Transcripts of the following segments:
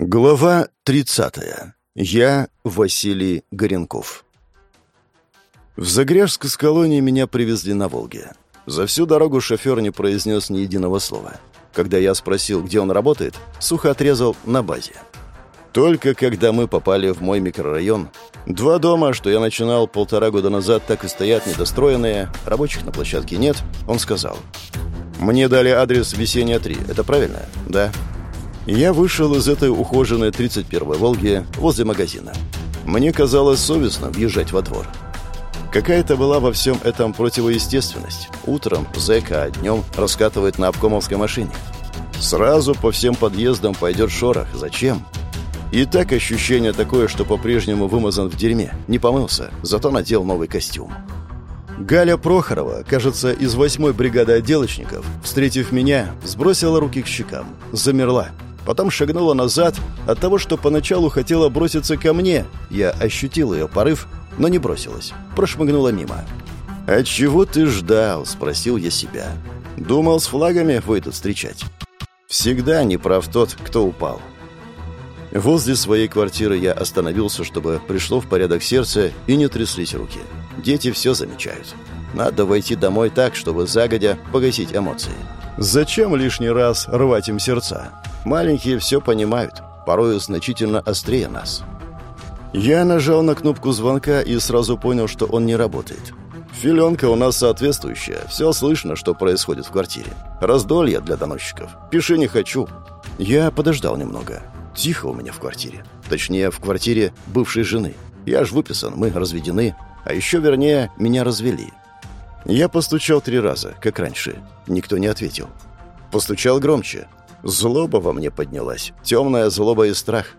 Глава 30. Я Василий Горенков. В Загряжск с колонии меня привезли на Волге. За всю дорогу шофер не произнес ни единого слова. Когда я спросил, где он работает, сухо отрезал на базе. Только когда мы попали в мой микрорайон, два дома, что я начинал полтора года назад, так и стоят недостроенные, рабочих на площадке нет, он сказал. «Мне дали адрес Весенняя 3, это правильно?» «Да». Я вышел из этой ухоженной 31-й «Волги» возле магазина. Мне казалось совестно въезжать во двор. Какая-то была во всем этом противоестественность. Утром зэка, а днем раскатывает на обкомовской машине. Сразу по всем подъездам пойдет шорох. Зачем? И так ощущение такое, что по-прежнему вымазан в дерьме. Не помылся, зато надел новый костюм. Галя Прохорова, кажется, из восьмой бригады отделочников, встретив меня, сбросила руки к щекам. Замерла. Потом шагнула назад от того, что поначалу хотела броситься ко мне. Я ощутил ее порыв, но не бросилась. Прошмыгнула мимо. «А чего ты ждал?» – спросил я себя. «Думал, с флагами выйдут встречать». Всегда не прав тот, кто упал. Возле своей квартиры я остановился, чтобы пришло в порядок сердце и не тряслись руки. Дети все замечают. Надо войти домой так, чтобы загодя погасить эмоции. Зачем лишний раз рвать им сердца? Маленькие все понимают, порою значительно острее нас. Я нажал на кнопку звонка и сразу понял, что он не работает. Филенка у нас соответствующая. Все слышно, что происходит в квартире. Раздолье для доносчиков. Пиши не хочу. Я подождал немного. Тихо у меня в квартире. Точнее, в квартире бывшей жены. Я ж выписан, мы разведены. А еще, вернее, меня развели. Я постучал три раза, как раньше. Никто не ответил. Постучал громче. Злоба во мне поднялась. Темная злоба и страх.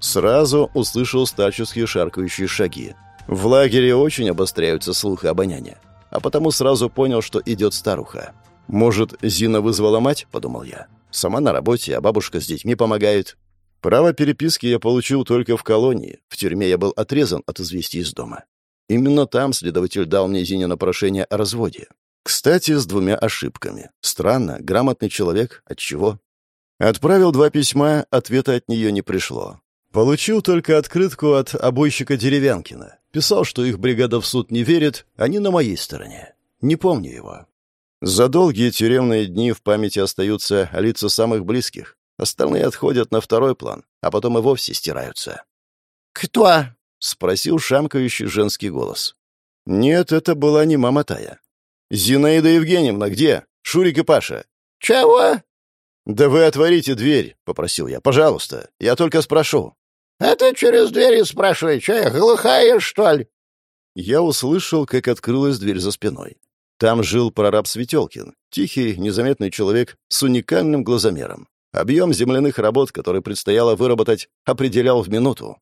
Сразу услышал старческие шаркающие шаги. В лагере очень обостряются слух и обоняние. А потому сразу понял, что идет старуха. «Может, Зина вызвала мать?» – подумал я. «Сама на работе, а бабушка с детьми помогает. Право переписки я получил только в колонии. В тюрьме я был отрезан от известий из дома. Именно там следователь дал мне Зине прошение о разводе. Кстати, с двумя ошибками. Странно, грамотный человек. От чего? Отправил два письма, ответа от нее не пришло. Получил только открытку от обойщика Деревянкина. Писал, что их бригада в суд не верит, они на моей стороне. Не помню его. За долгие тюремные дни в памяти остаются лица самых близких. Остальные отходят на второй план, а потом и вовсе стираются. «Кто?» — спросил шамкающий женский голос. «Нет, это была не мама Тая. Зинаида Евгеньевна, где? Шурик и Паша». «Чего?» «Да вы отворите дверь», — попросил я. «Пожалуйста, я только спрошу». «Это через дверь спрашивай, что я, глухая, что ли?» Я услышал, как открылась дверь за спиной. Там жил прораб Светелкин, тихий, незаметный человек с уникальным глазомером. Объем земляных работ, который предстояло выработать, определял в минуту.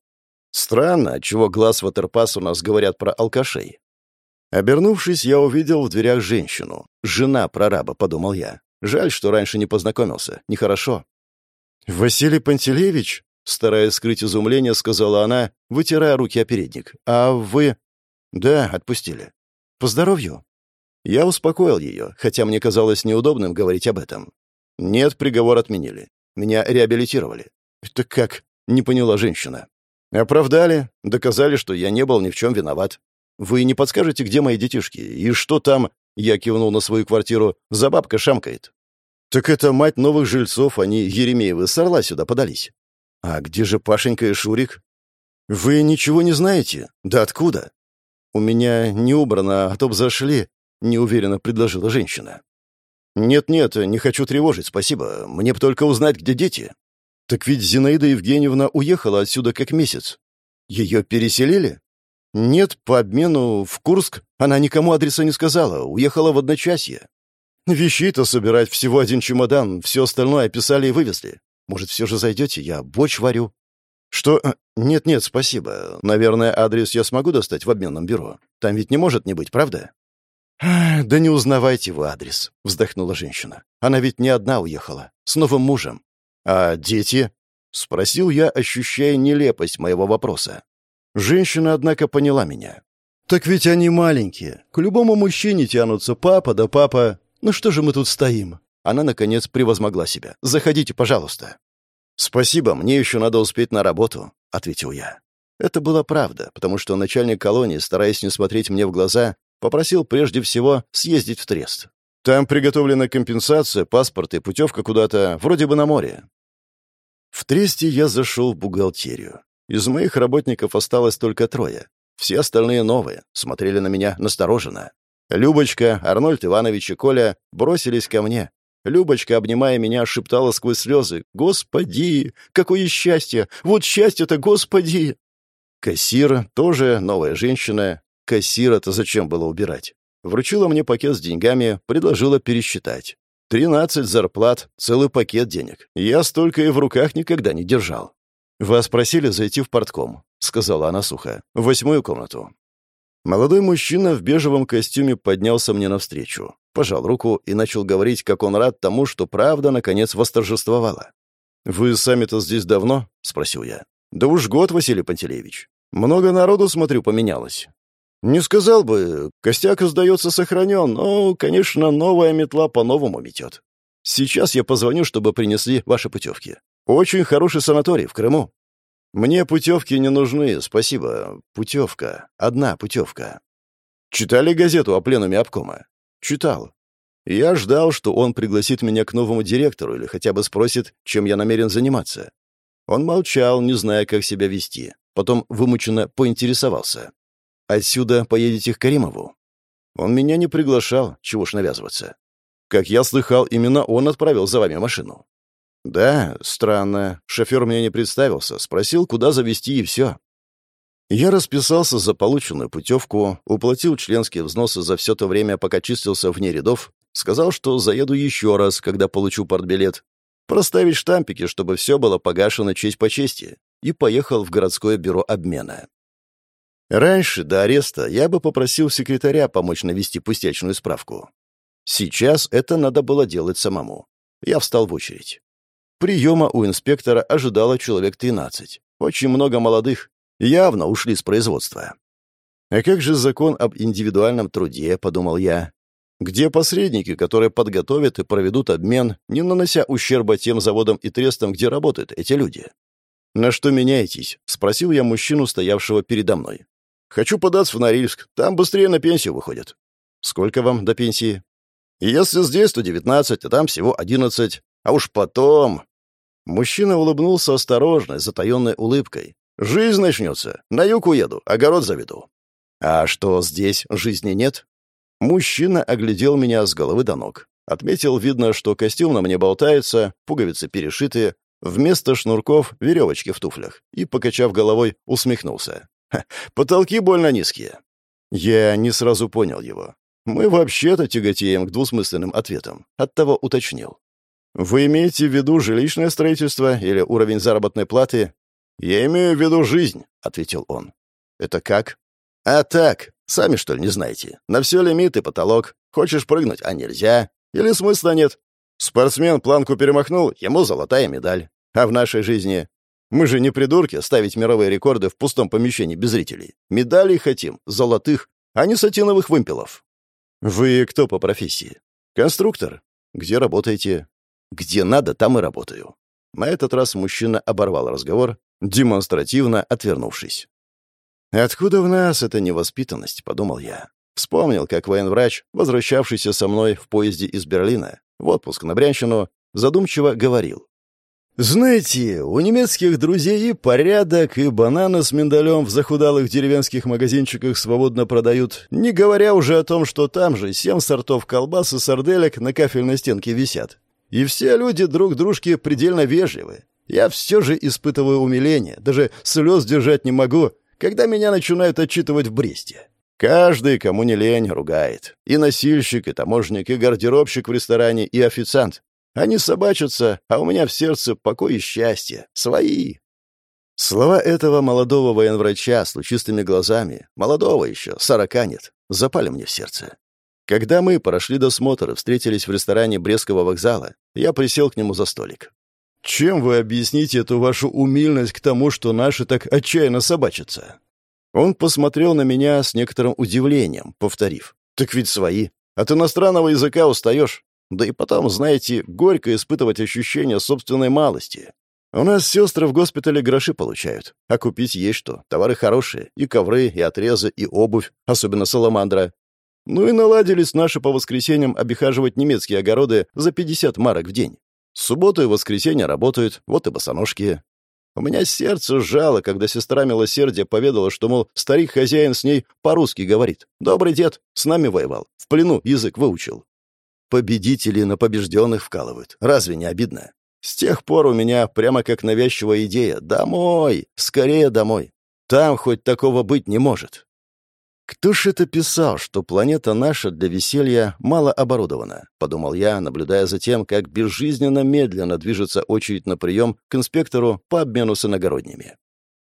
Странно, отчего глаз Ватерпас у нас говорят про алкашей. Обернувшись, я увидел в дверях женщину. «Жена прораба», — подумал я. Жаль, что раньше не познакомился. Нехорошо. «Василий Пантелеевич?» — стараясь скрыть изумление, сказала она, вытирая руки о передник. «А вы...» «Да, отпустили. По здоровью?» Я успокоил ее, хотя мне казалось неудобным говорить об этом. Нет, приговор отменили. Меня реабилитировали. Это как? Не поняла женщина. Оправдали, доказали, что я не был ни в чем виноват. Вы не подскажете, где мои детишки? И что там, я кивнул на свою квартиру, за бабка шамкает? Так это мать новых жильцов, они Еремеевы с Орла сюда подались. А где же Пашенька и Шурик? Вы ничего не знаете? Да откуда? У меня не убрано, а то б зашли, неуверенно предложила женщина. «Нет-нет, не хочу тревожить, спасибо. Мне бы только узнать, где дети». «Так ведь Зинаида Евгеньевна уехала отсюда как месяц. Ее переселили?» «Нет, по обмену в Курск она никому адреса не сказала, уехала в одночасье. Вещи-то собирать всего один чемодан, все остальное описали и вывезли. Может, все же зайдете, я борщ варю». «Что? Э, нет-нет, спасибо. Наверное, адрес я смогу достать в обменном бюро. Там ведь не может не быть, правда?» «Да не узнавайте вы адрес», — вздохнула женщина. «Она ведь не одна уехала, с новым мужем». «А дети?» — спросил я, ощущая нелепость моего вопроса. Женщина, однако, поняла меня. «Так ведь они маленькие. К любому мужчине тянутся папа да папа. Ну что же мы тут стоим?» Она, наконец, превозмогла себя. «Заходите, пожалуйста». «Спасибо, мне еще надо успеть на работу», — ответил я. Это была правда, потому что начальник колонии, стараясь не смотреть мне в глаза, попросил прежде всего съездить в Трест. Там приготовлена компенсация, паспорт и путевка куда-то, вроде бы на море. В Тресте я зашел в бухгалтерию. Из моих работников осталось только трое. Все остальные новые, смотрели на меня настороженно. Любочка, Арнольд Иванович и Коля бросились ко мне. Любочка, обнимая меня, шептала сквозь слезы. «Господи! Какое счастье! Вот счастье-то, господи!» Кассир, тоже новая женщина. Кассира-то зачем было убирать? Вручила мне пакет с деньгами, предложила пересчитать. Тринадцать зарплат, целый пакет денег. Я столько и в руках никогда не держал. «Вас просили зайти в портком», — сказала она сухо. «В восьмую комнату». Молодой мужчина в бежевом костюме поднялся мне навстречу, пожал руку и начал говорить, как он рад тому, что правда, наконец, восторжествовала. «Вы сами-то здесь давно?» — спросил я. «Да уж год, Василий Пантелеевич. Много народу, смотрю, поменялось. Не сказал бы, костяк, сдается, сохранен, но, конечно, новая метла по-новому метет. Сейчас я позвоню, чтобы принесли ваши путевки. Очень хороший санаторий в Крыму. Мне путевки не нужны, спасибо. Путевка. Одна путевка. Читали газету о пленуме обкома? Читал. Я ждал, что он пригласит меня к новому директору или хотя бы спросит, чем я намерен заниматься. Он молчал, не зная, как себя вести. Потом вымученно поинтересовался. Отсюда поедете к Каримову?» «Он меня не приглашал, чего ж навязываться. Как я слыхал, именно он отправил за вами машину». «Да, странно. Шофер мне не представился. Спросил, куда завести и все». Я расписался за полученную путевку, уплатил членские взносы за все то время, пока чистился вне рядов, сказал, что заеду еще раз, когда получу портбилет, проставить штампики, чтобы все было погашено честь по чести, и поехал в городское бюро обмена. Раньше, до ареста, я бы попросил секретаря помочь навести пустячную справку. Сейчас это надо было делать самому. Я встал в очередь. Приема у инспектора ожидало человек 13. Очень много молодых. Явно ушли с производства. А как же закон об индивидуальном труде, подумал я. Где посредники, которые подготовят и проведут обмен, не нанося ущерба тем заводам и трестам, где работают эти люди? «На что меняетесь?» — спросил я мужчину, стоявшего передо мной. Хочу податься в Норильск. Там быстрее на пенсию выходят. Сколько вам до пенсии? Если здесь, то 19, а там всего 11. А уж потом... Мужчина улыбнулся осторожной, затаенной улыбкой. «Жизнь начнется. На юг уеду, огород заведу». «А что, здесь жизни нет?» Мужчина оглядел меня с головы до ног. Отметил, видно, что костюм на мне болтается, пуговицы перешиты, вместо шнурков — веревочки в туфлях, и, покачав головой, усмехнулся. Потолки больно низкие. Я не сразу понял его. Мы вообще-то тяготеем к двусмысленным ответам. Оттого уточнил. Вы имеете в виду жилищное строительство или уровень заработной платы? Я имею в виду жизнь, ответил он. Это как? А так, сами что ли не знаете? На все лимит и потолок. Хочешь прыгнуть, а нельзя. Или смысла нет? Спортсмен планку перемахнул, ему золотая медаль. А в нашей жизни мы же не придурки ставить мировые рекорды в пустом помещении без зрителей. Медалей хотим, золотых, а не сатиновых вымпелов. Вы кто по профессии? Конструктор. Где работаете? Где надо, там и работаю. На этот раз мужчина оборвал разговор, демонстративно отвернувшись. «Откуда в нас эта невоспитанность?» — подумал я. Вспомнил, как военврач, возвращавшийся со мной в поезде из Берлина в отпуск на Брянщину, задумчиво говорил. Знаете, у немецких друзей и порядок, и бананы с миндалем в захудалых деревенских магазинчиках свободно продают, не говоря уже о том, что там же семь сортов колбас и сарделек на кафельной стенке висят. И все люди друг дружке предельно вежливы. Я все же испытываю умиление, даже слез держать не могу, когда меня начинают отчитывать в Бресте. Каждый, кому не лень, ругает. И носильщик, и таможник, и гардеробщик в ресторане, и официант. Они собачатся, а у меня в сердце покой и счастье. Свои. Слова этого молодого военврача с лучистыми глазами, молодого еще, сорока нет, запали мне в сердце. Когда мы прошли досмотр и встретились в ресторане Брестского вокзала, я присел к нему за столик. «Чем вы объясните эту вашу умильность к тому, что наши так отчаянно собачатся?» Он посмотрел на меня с некоторым удивлением, повторив. «Так ведь свои. От иностранного языка устаешь. Да и потом, знаете, горько испытывать ощущение собственной малости. У нас сестры в госпитале гроши получают, а купить есть что. Товары хорошие, и ковры, и отрезы, и обувь, особенно саламандра. Ну и наладились наши по воскресеньям обихаживать немецкие огороды за 50 марок в день. Субботу и воскресенье работают, вот и босоножки. У меня сердце сжало, когда сестра милосердия поведала, что, мол, старик-хозяин с ней по-русски говорит. Добрый дед, с нами воевал, в плену язык выучил. Победители на побежденных вкалывают. Разве не обидно? С тех пор у меня прямо как навязчивая идея «Домой! Скорее домой! Там хоть такого быть не может!» «Кто ж это писал, что планета наша для веселья мало оборудована?» — подумал я, наблюдая за тем, как безжизненно медленно движется очередь на прием к инспектору по обмену с иногородними.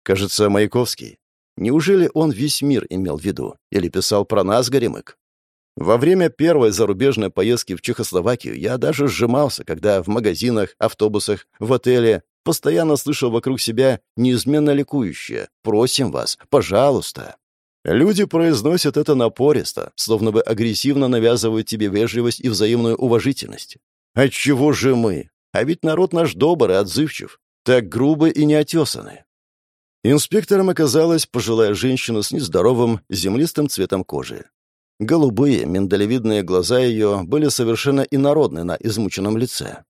Кажется, Маяковский. Неужели он весь мир имел в виду? Или писал про нас, Горемык? Во время первой зарубежной поездки в Чехословакию я даже сжимался, когда в магазинах, автобусах, в отеле постоянно слышал вокруг себя неизменно ликующее «Просим вас, пожалуйста». Люди произносят это напористо, словно бы агрессивно навязывают тебе вежливость и взаимную уважительность. Отчего же мы? А ведь народ наш добр и отзывчив, так грубо и неотесанный. Инспектором оказалась пожилая женщина с нездоровым, землистым цветом кожи. Голубые, миндалевидные глаза ее были совершенно инородны на измученном лице.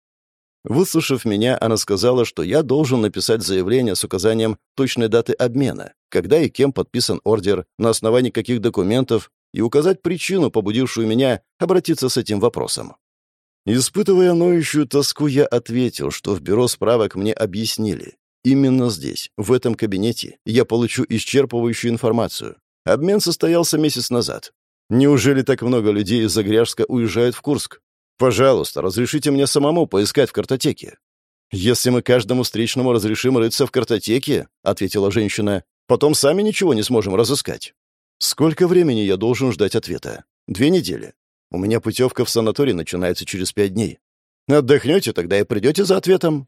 Выслушав меня, она сказала, что я должен написать заявление с указанием точной даты обмена, когда и кем подписан ордер, на основании каких документов, и указать причину, побудившую меня обратиться с этим вопросом. Испытывая ноющую тоску, я ответил, что в бюро справок мне объяснили. Именно здесь, в этом кабинете, я получу исчерпывающую информацию. Обмен состоялся месяц назад. Неужели так много людей из Загряжска уезжают в Курск? Пожалуйста, разрешите мне самому поискать в картотеке. Если мы каждому встречному разрешим рыться в картотеке, ответила женщина, потом сами ничего не сможем разыскать. Сколько времени я должен ждать ответа? Две недели. У меня путевка в санаторий начинается через пять дней. Отдохнете, тогда и придете за ответом.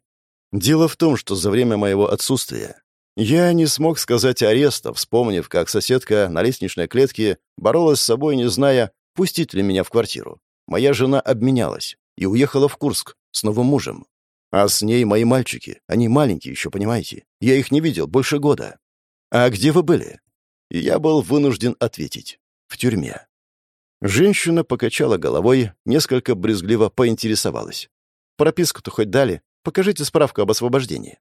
Дело в том, что за время моего отсутствия я не смог сказать ареста, вспомнив, как соседка на лестничной клетке боролась с собой, не зная, пустить ли меня в квартиру. Моя жена обменялась и уехала в Курск с новым мужем. А с ней мои мальчики. Они маленькие еще, понимаете? Я их не видел больше года. А где вы были? Я был вынужден ответить. В тюрьме. Женщина покачала головой, несколько брезгливо поинтересовалась. «Прописку-то хоть дали? Покажите справку об освобождении».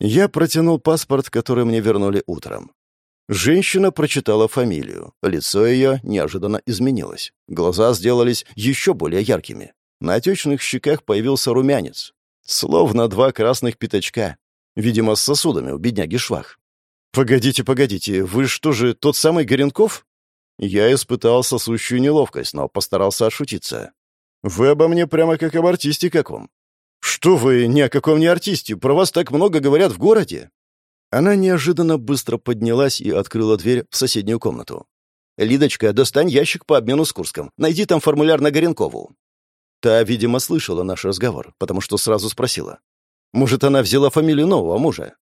Я протянул паспорт, который мне вернули утром. Женщина прочитала фамилию. Лицо ее неожиданно изменилось. Глаза сделались еще более яркими. На отечных щеках появился румянец. Словно два красных пятачка. Видимо, с сосудами у бедняги швах. «Погодите, погодите, вы что же, тот самый Горенков?» Я испытал сосущую неловкость, но постарался отшутиться. «Вы обо мне прямо как об артисте каком». «Что вы, ни о каком не артисте, про вас так много говорят в городе». Она неожиданно быстро поднялась и открыла дверь в соседнюю комнату. «Лидочка, достань ящик по обмену с Курском. Найди там формуляр на Горенкову». Та, видимо, слышала наш разговор, потому что сразу спросила. «Может, она взяла фамилию нового мужа?»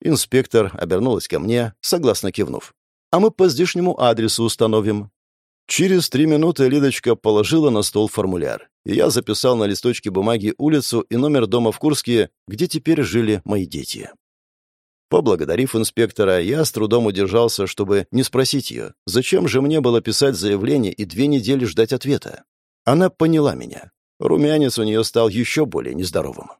Инспектор обернулась ко мне, согласно кивнув. «А мы по здешнему адресу установим». Через три минуты Лидочка положила на стол формуляр, и я записал на листочке бумаги улицу и номер дома в Курске, где теперь жили мои дети. Поблагодарив инспектора, я с трудом удержался, чтобы не спросить ее, зачем же мне было писать заявление и две недели ждать ответа. Она поняла меня. Румянец у нее стал еще более нездоровым.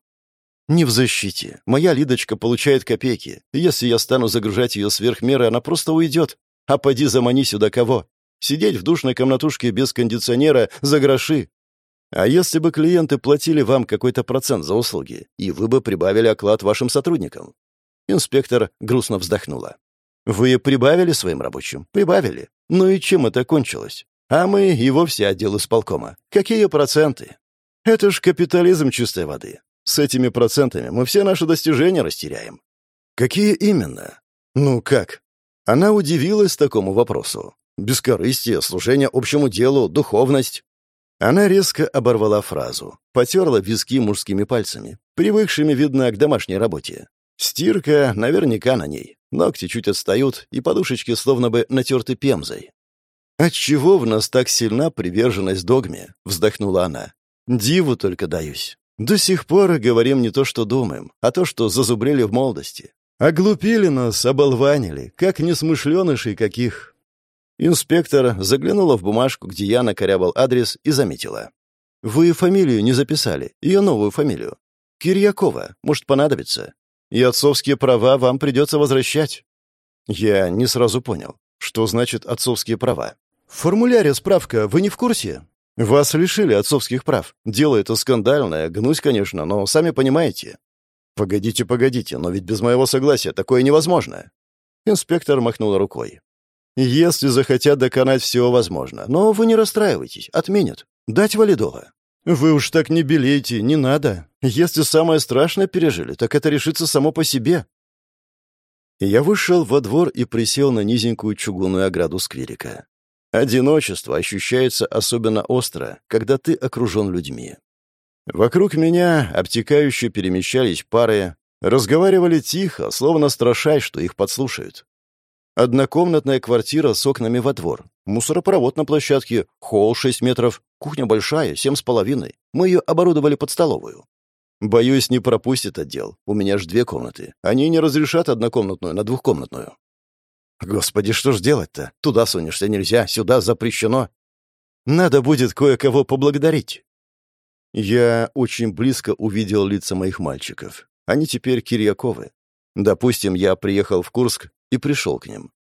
«Не в защите. Моя Лидочка получает копейки. Если я стану загружать ее сверх меры, она просто уйдет. А поди замани сюда кого? Сидеть в душной комнатушке без кондиционера за гроши. А если бы клиенты платили вам какой-то процент за услуги, и вы бы прибавили оклад вашим сотрудникам? Инспектор грустно вздохнула. «Вы прибавили своим рабочим? Прибавили. Ну и чем это кончилось? А мы и вовсе отдел исполкома. Какие проценты? Это ж капитализм чистой воды. С этими процентами мы все наши достижения растеряем». «Какие именно?» «Ну как?» Она удивилась такому вопросу. «Бескорыстие, служение общему делу, духовность». Она резко оборвала фразу, потерла виски мужскими пальцами, привыкшими, видно, к домашней работе. Стирка наверняка на ней. Ногти чуть отстают, и подушечки словно бы натерты пемзой. «Отчего в нас так сильна приверженность догме?» — вздохнула она. «Диву только даюсь. До сих пор говорим не то, что думаем, а то, что зазубрили в молодости. Оглупили нас, оболванили, как несмышленышей каких. Инспектор заглянула в бумажку, где я накорябал адрес, и заметила. «Вы фамилию не записали, ее новую фамилию. Кирьякова, может понадобиться. И отцовские права вам придется возвращать». Я не сразу понял, что значит отцовские права. В формуляре справка, вы не в курсе? Вас лишили отцовских прав. Дело это скандальное, гнусь, конечно, но сами понимаете. Погодите, погодите, но ведь без моего согласия такое невозможно. Инспектор махнул рукой. Если захотят доконать, все возможно. Но вы не расстраивайтесь, отменят. Дать валидола. Вы уж так не белейте, не надо. Если самое страшное пережили, так это решится само по себе. Я вышел во двор и присел на низенькую чугунную ограду скверика. Одиночество ощущается особенно остро, когда ты окружен людьми. Вокруг меня обтекающе перемещались пары, разговаривали тихо, словно страшась, что их подслушают. Однокомнатная квартира с окнами во двор, мусоропровод на площадке, холл 6 метров, кухня большая, семь с половиной. Мы ее оборудовали под столовую. Боюсь, не пропустит отдел. У меня ж две комнаты. Они не разрешат однокомнатную на двухкомнатную. Господи, что ж делать-то? Туда сунешься нельзя, сюда запрещено. Надо будет кое-кого поблагодарить. Я очень близко увидел лица моих мальчиков. Они теперь Кирьяковы. Допустим, я приехал в Курск и пришел к ним.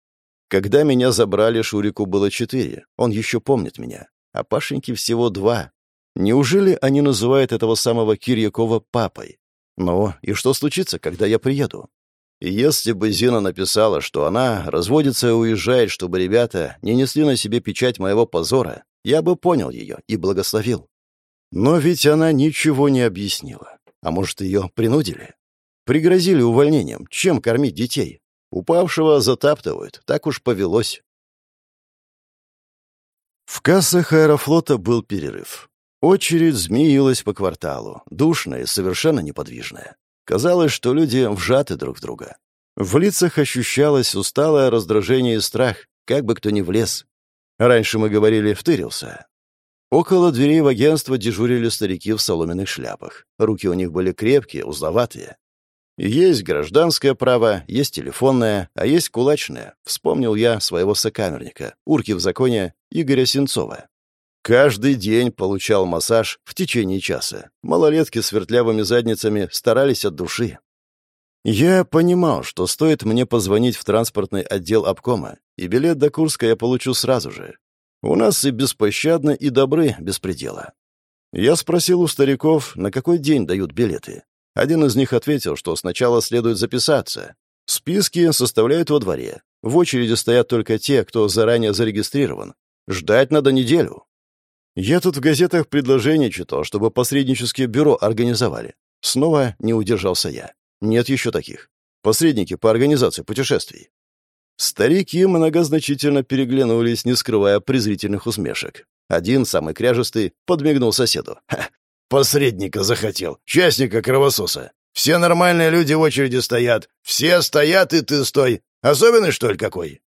Когда меня забрали, Шурику было четыре. Он еще помнит меня. А Пашеньке всего два. Неужели они называют этого самого Кирьякова папой? Ну, и что случится, когда я приеду? Если бы Зина написала, что она разводится и уезжает, чтобы ребята не несли на себе печать моего позора, я бы понял ее и благословил. Но ведь она ничего не объяснила. А может, ее принудили? Пригрозили увольнением. Чем кормить детей? Упавшего затаптывают. Так уж повелось. В кассах аэрофлота был перерыв. Очередь змеилась по кварталу, душная совершенно неподвижная. Казалось, что люди вжаты друг в друга. В лицах ощущалось усталое раздражение и страх, как бы кто ни влез. Раньше мы говорили «втырился». Около дверей в агентство дежурили старики в соломенных шляпах. Руки у них были крепкие, узловатые. Есть гражданское право, есть телефонное, а есть кулачное. Вспомнил я своего сокамерника, урки в законе Игоря Сенцова. Каждый день получал массаж в течение часа. Малолетки с вертлявыми задницами старались от души. Я понимал, что стоит мне позвонить в транспортный отдел обкома, и билет до Курска я получу сразу же. У нас и беспощадно, и добры без предела. Я спросил у стариков, на какой день дают билеты. Один из них ответил, что сначала следует записаться. Списки составляют во дворе. В очереди стоят только те, кто заранее зарегистрирован. Ждать надо неделю. Я тут в газетах предложение читал, чтобы посреднические бюро организовали. Снова не удержался я. Нет еще таких. Посредники по организации путешествий. Старики многозначительно переглянулись, не скрывая презрительных усмешек. Один, самый кряжестый, подмигнул соседу. «Ха! Посредника захотел, частника кровососа. Все нормальные люди в очереди стоят. Все стоят, и ты стой. Особенный, что ли, какой?»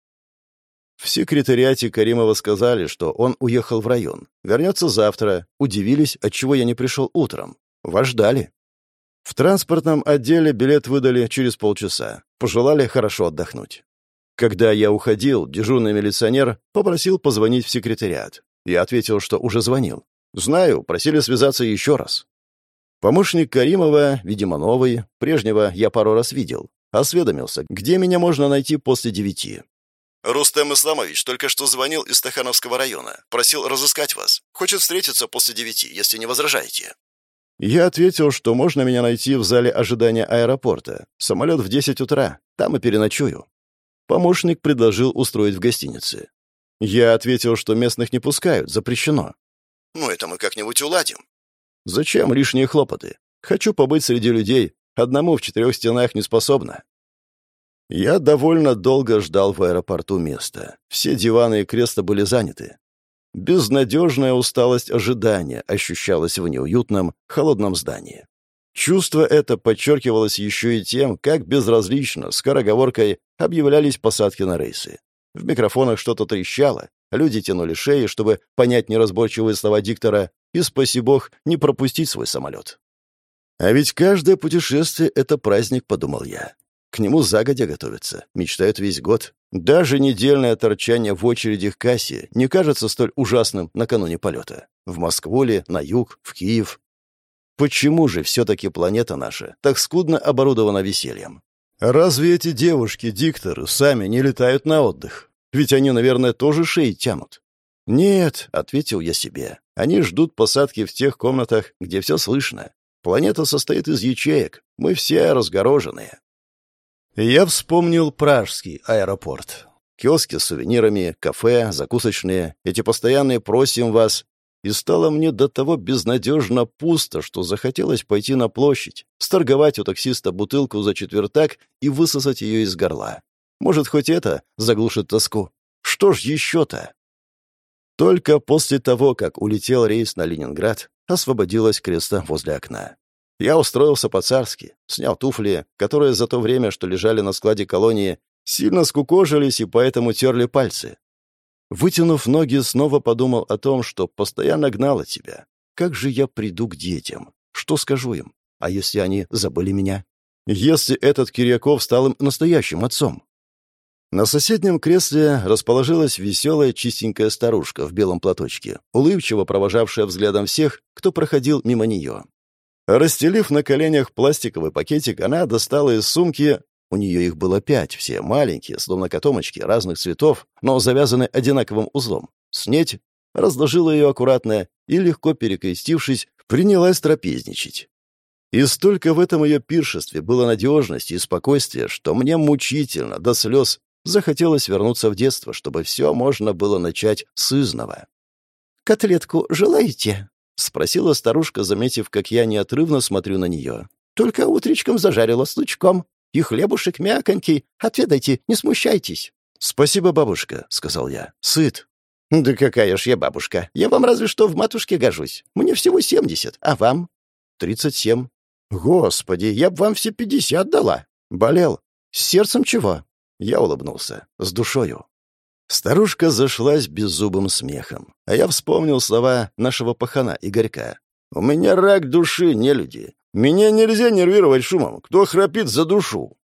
В секретариате Каримова сказали, что он уехал в район. Вернется завтра. Удивились, отчего я не пришел утром. Вас ждали. В транспортном отделе билет выдали через полчаса. Пожелали хорошо отдохнуть. Когда я уходил, дежурный милиционер попросил позвонить в секретариат. Я ответил, что уже звонил. Знаю, просили связаться еще раз. Помощник Каримова, видимо, новый, прежнего я пару раз видел, осведомился, где меня можно найти после девяти. Рустем Исламович только что звонил из Стахановского района. Просил разыскать вас. Хочет встретиться после девяти, если не возражаете». Я ответил, что можно меня найти в зале ожидания аэропорта. Самолет в десять утра. Там и переночую. Помощник предложил устроить в гостинице. Я ответил, что местных не пускают, запрещено. «Ну, это мы как-нибудь уладим». «Зачем лишние хлопоты? Хочу побыть среди людей. Одному в четырех стенах не способна». Я довольно долго ждал в аэропорту места. Все диваны и кресла были заняты. Безнадежная усталость ожидания ощущалась в неуютном, холодном здании. Чувство это подчеркивалось еще и тем, как безразлично, скороговоркой объявлялись посадки на рейсы. В микрофонах что-то трещало, люди тянули шеи, чтобы понять неразборчивые слова диктора, и, спаси бог, не пропустить свой самолет. А ведь каждое путешествие — это праздник, подумал я. К нему загодя готовятся, мечтают весь год. Даже недельное торчание в очереди к кассе не кажется столь ужасным накануне полета. В Москву ли, на юг, в Киев. Почему же все-таки планета наша так скудно оборудована весельем? Разве эти девушки-дикторы сами не летают на отдых? Ведь они, наверное, тоже шеи тянут. «Нет», — ответил я себе, — «они ждут посадки в тех комнатах, где все слышно. Планета состоит из ячеек, мы все разгороженные». Я вспомнил пражский аэропорт. Киоски с сувенирами, кафе, закусочные, эти постоянные «просим вас», и стало мне до того безнадежно пусто, что захотелось пойти на площадь, сторговать у таксиста бутылку за четвертак и высосать ее из горла. Может, хоть это заглушит тоску? Что ж еще-то? Только после того, как улетел рейс на Ленинград, освободилось кресло возле окна. Я устроился по-царски, снял туфли, которые за то время, что лежали на складе колонии, сильно скукожились и поэтому терли пальцы. Вытянув ноги, снова подумал о том, что постоянно гнал от себя. Как же я приду к детям? Что скажу им? А если они забыли меня? Если этот Кирьяков стал им настоящим отцом? На соседнем кресле расположилась веселая чистенькая старушка в белом платочке, улыбчиво провожавшая взглядом всех, кто проходил мимо нее. Расстелив на коленях пластиковый пакетик, она достала из сумки у нее их было пять, все маленькие, словно котомочки, разных цветов, но завязаны одинаковым узлом. Снеть, разложила ее аккуратно и, легко перекрестившись, принялась трапезничать. И столько в этом ее пиршестве было надежности и спокойствия, что мне мучительно, до слез, захотелось вернуться в детство, чтобы все можно было начать с изного. «Котлетку желаете?» — спросила старушка, заметив, как я неотрывно смотрю на нее. «Только утречком зажарила с лучком. И хлебушек мяконький. Отведайте, не смущайтесь». «Спасибо, бабушка», — сказал я. «Сыт». «Да какая ж я бабушка. Я вам разве что в матушке гожусь. Мне всего семьдесят, а вам?» «Тридцать семь». «Господи, я б вам все пятьдесят дала». «Болел». «С сердцем чего?» Я улыбнулся. «С душою». Старушка зашлась беззубым смехом, а я вспомнил слова нашего пахана Игорька. «У меня рак души, не люди. Меня нельзя нервировать шумом. Кто храпит за душу?»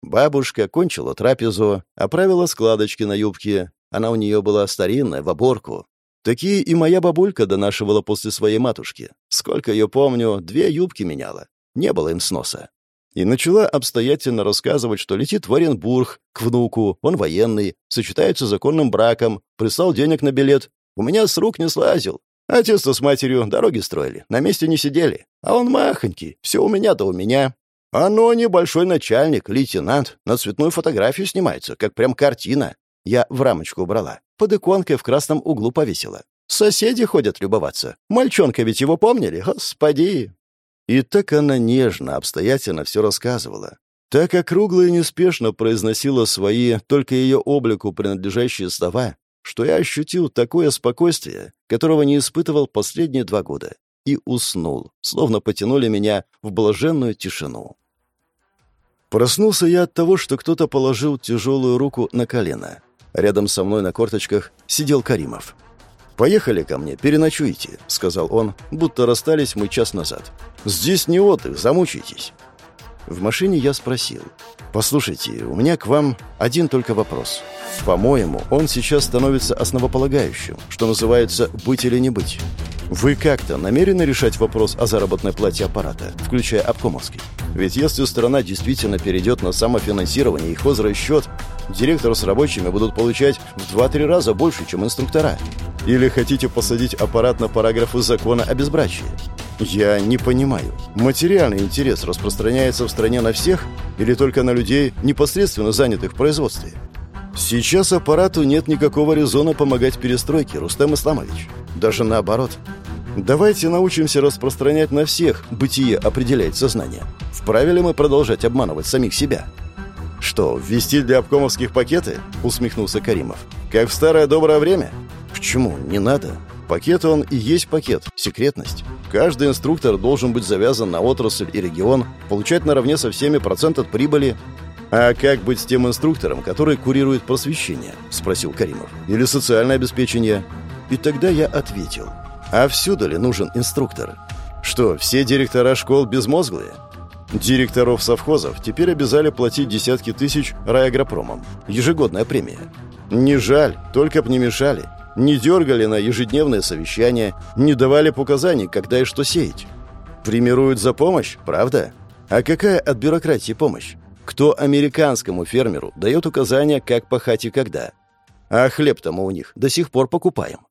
Бабушка кончила трапезу, оправила складочки на юбке. Она у нее была старинная, в оборку. Такие и моя бабулька донашивала после своей матушки. Сколько ее помню, две юбки меняла. Не было им сноса. И начала обстоятельно рассказывать, что летит в Оренбург к внуку, он военный, сочетается законным браком, прислал денег на билет. У меня с рук не слазил. Отец-то с матерью дороги строили, на месте не сидели. А он махонький, все у меня-то у меня. Оно небольшой начальник, лейтенант, на цветную фотографию снимается, как прям картина. Я в рамочку убрала, под иконкой в красном углу повесила. Соседи ходят любоваться. Мальчонка ведь его помнили, господи!» И так она нежно, обстоятельно все рассказывала. Так округло и неспешно произносила свои, только ее облику принадлежащие слова, что я ощутил такое спокойствие, которого не испытывал последние два года, и уснул, словно потянули меня в блаженную тишину. Проснулся я от того, что кто-то положил тяжелую руку на колено. Рядом со мной на корточках сидел Каримов. «Поехали ко мне, переночуйте», — сказал он, будто расстались мы час назад. «Здесь не отдых, замучитесь». В машине я спросил. «Послушайте, у меня к вам один только вопрос». По-моему, он сейчас становится основополагающим, что называется «быть или не быть». Вы как-то намерены решать вопрос о заработной плате аппарата, включая обкомовский? Ведь если страна действительно перейдет на самофинансирование и хозрасчет, директор с рабочими будут получать в 2-3 раза больше, чем инструктора. Или хотите посадить аппарат на параграфы закона о безбрачии? Я не понимаю. Материальный интерес распространяется в стране на всех или только на людей, непосредственно занятых в производстве? Сейчас аппарату нет никакого резона помогать перестройке, Рустем Исламович. Даже наоборот. Давайте научимся распространять на всех, бытие определяет сознание. Вправе ли мы продолжать обманывать самих себя? «Что, ввести для обкомовских пакеты?» — усмехнулся Каримов. «Как в старое доброе время?» «Почему? Не надо. Пакет он и есть пакет. Секретность. Каждый инструктор должен быть завязан на отрасль и регион, получать наравне со всеми процент от прибыли, «А как быть с тем инструктором, который курирует просвещение?» — спросил Каримов. «Или социальное обеспечение?» И тогда я ответил. «А всюду ли нужен инструктор? Что, все директора школ безмозглые? Директоров совхозов теперь обязали платить десятки тысяч райагропромам. Ежегодная премия. Не жаль, только б не мешали. Не дергали на ежедневное совещание, не давали показаний, когда и что сеять. Премируют за помощь, правда? А какая от бюрократии помощь? Кто американскому фермеру дает указания, как пахать и когда? А хлеб-то мы у них до сих пор покупаем.